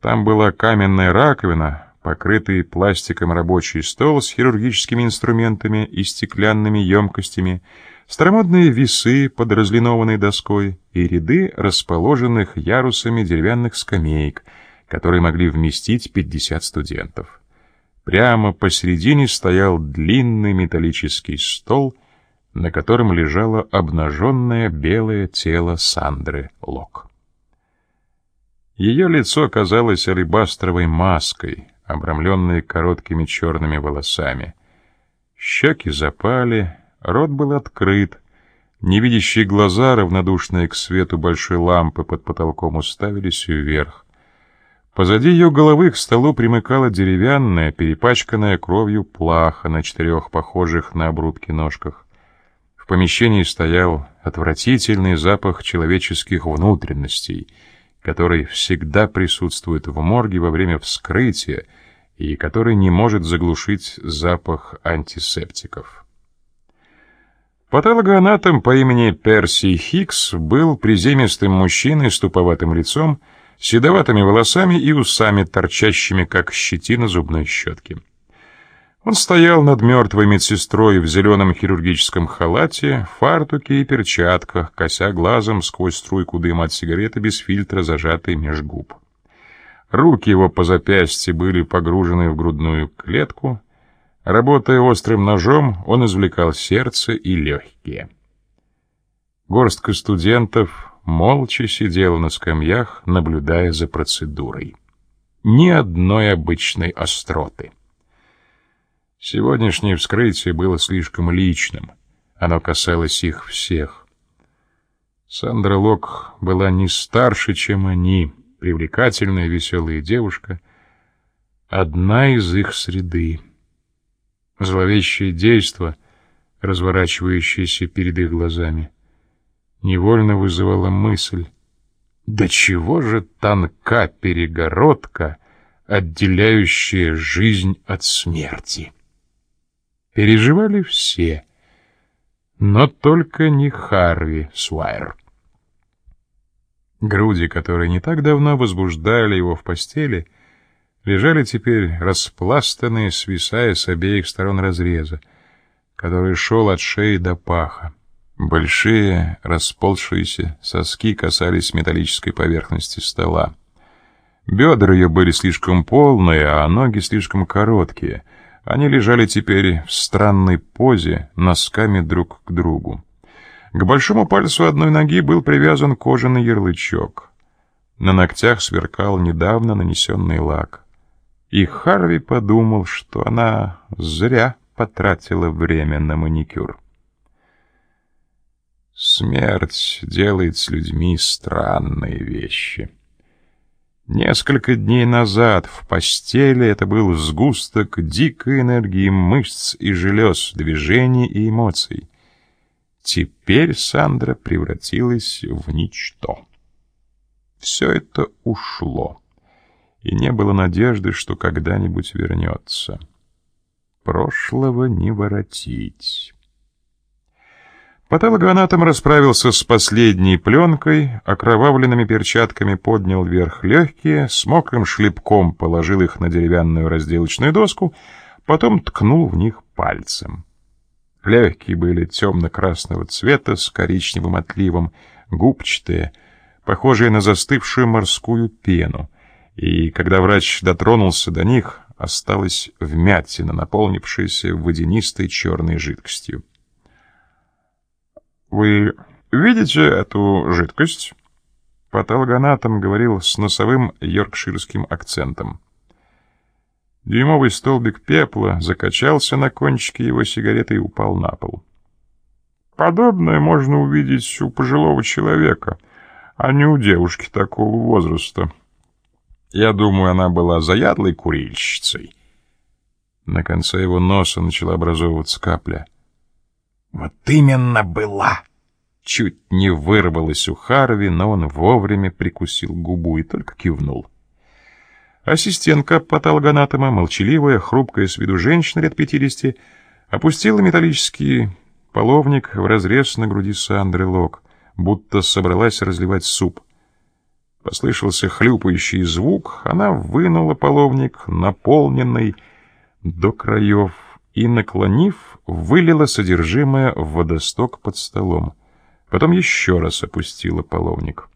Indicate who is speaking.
Speaker 1: Там была каменная раковина, покрытый пластиком рабочий стол с хирургическими инструментами и стеклянными емкостями, старомодные весы под разлинованной доской и ряды расположенных ярусами деревянных скамеек, которые могли вместить 50 студентов. Прямо посередине стоял длинный металлический стол, на котором лежало обнаженное белое тело Сандры Лок. Ее лицо казалось алебастровой маской, обрамленной короткими черными волосами. Щеки запали, рот был открыт, невидящие глаза, равнодушные к свету большой лампы под потолком, уставились вверх. Позади ее головы к столу примыкала деревянная, перепачканная кровью плаха на четырех похожих на обрубки ножках. В помещении стоял отвратительный запах человеческих внутренностей — который всегда присутствует в морге во время вскрытия и который не может заглушить запах антисептиков. Патологоанатом по имени Перси Хикс был приземистым мужчиной с туповатым лицом, седоватыми волосами и усами, торчащими, как щетина зубной щетки. Он стоял над мертвой медсестрой в зеленом хирургическом халате, фартуке и перчатках, кося глазом сквозь струйку дыма от сигареты без фильтра, зажатой меж губ. Руки его по запястье были погружены в грудную клетку. Работая острым ножом, он извлекал сердце и легкие. Горстка студентов молча сидела на скамьях, наблюдая за процедурой. Ни одной обычной остроты. Сегодняшнее вскрытие было слишком личным. Оно касалось их всех. Сандра Лок была не старше, чем они, привлекательная веселая девушка, одна из их среды. Зловещее действо, разворачивающееся перед их глазами, невольно вызывало мысль, до чего же тонка перегородка, отделяющая жизнь от смерти. Переживали все, но только не Харви Суайр. Груди, которые не так давно возбуждали его в постели, лежали теперь распластанные, свисая с обеих сторон разреза, который шел от шеи до паха. Большие, расползшиеся соски касались металлической поверхности стола. Бедра ее были слишком полные, а ноги слишком короткие — они лежали теперь в странной позе, носками друг к другу. К большому пальцу одной ноги был привязан кожаный ярлычок. На ногтях сверкал недавно нанесенный лак. И Харви подумал, что она зря потратила время на маникюр. Смерть делает с людьми странные вещи. Несколько дней назад в постели это был сгусток дикой энергии мышц и желез, движений и эмоций. Теперь Сандра превратилась в ничто. Все это ушло, и не было надежды, что когда-нибудь вернется. Прошлого не воротить. Патологоанатом расправился с последней пленкой, окровавленными перчатками поднял вверх легкие, с мокрым шлепком положил их на деревянную разделочную доску, потом ткнул в них пальцем. Легкие были темно-красного цвета с коричневым отливом, губчатые, похожие на застывшую морскую пену, и когда врач дотронулся до них, осталась вмятина, наполнившаяся водянистой черной жидкостью. «Вы видите эту жидкость?» Патологоанатом говорил с носовым йоркширским акцентом. Дюймовый столбик пепла закачался на кончике его сигареты и упал на пол. «Подобное можно увидеть у пожилого человека, а не у девушки такого возраста. Я думаю, она была заядлой курильщицей». На конце его носа начала образовываться капля — вот именно была. Чуть не вырвалось у Харви, но он вовремя прикусил губу и только кивнул. Ассистентка патологоанатома, молчаливая, хрупкая с виду женщина лет пятидесяти, опустила металлический половник в разрез на груди Сандры Лок, будто собралась разливать суп. Послышался хлюпающий звук, она вынула половник, наполненный до краев, и, наклонив, вылила содержимое в водосток под столом. Потом еще раз опустила половник.